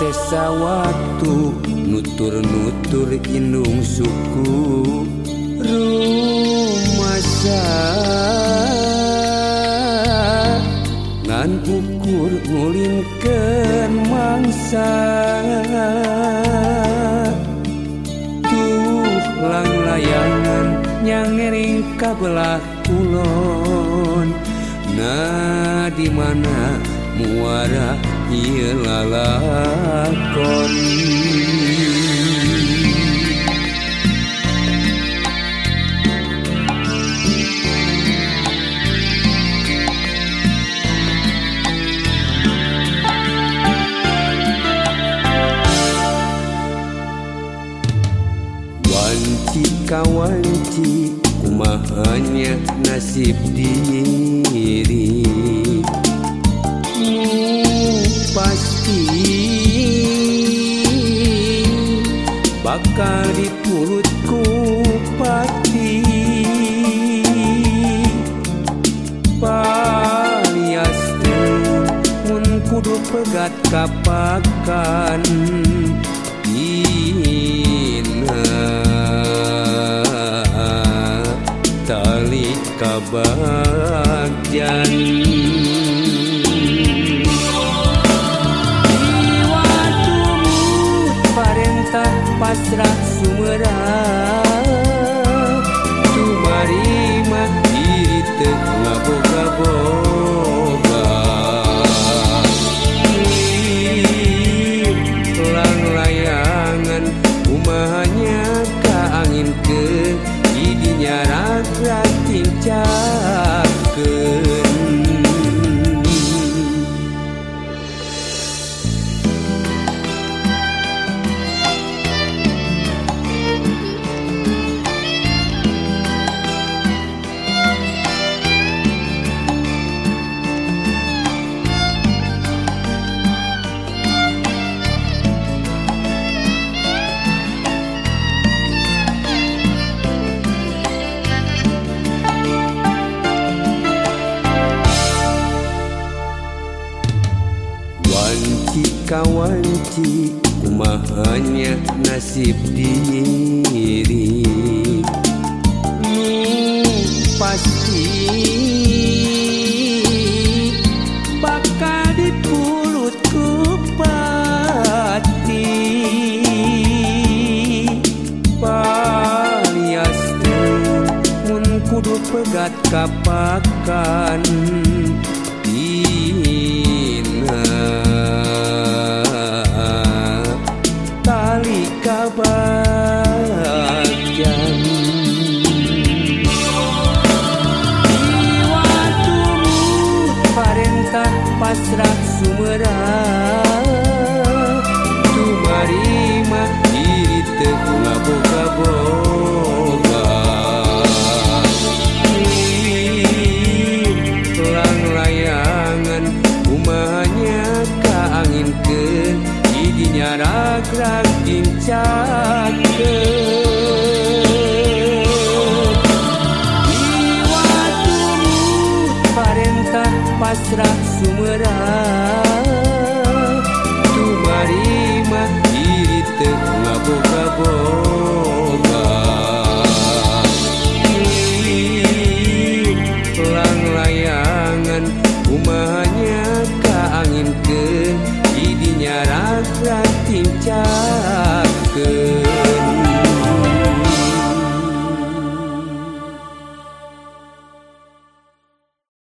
masa waktu nutur-nutur inung suku rumasa ngan ukur ngulingkeun mangsa tuh lang layangan nyangering kabelah kulon. Nah di mana muara nghĩa là lá con. Wanti kawanti kumahanya nasib diri bakal dipurutku pati. Palias mun kudu pegat kapakan Ina tali kabagjan nuestra kawanci kumahanya nasib diri. Hmm, pasti bakal dipulut kupati Palias mun kudu pegat kapakan. Pasrah sumerah. Tumarima diri teu ngaboga-boga Lang layangan umahnya ka angin ke. Rag-rag dincakeun Iwatumut parentah pasrah sumera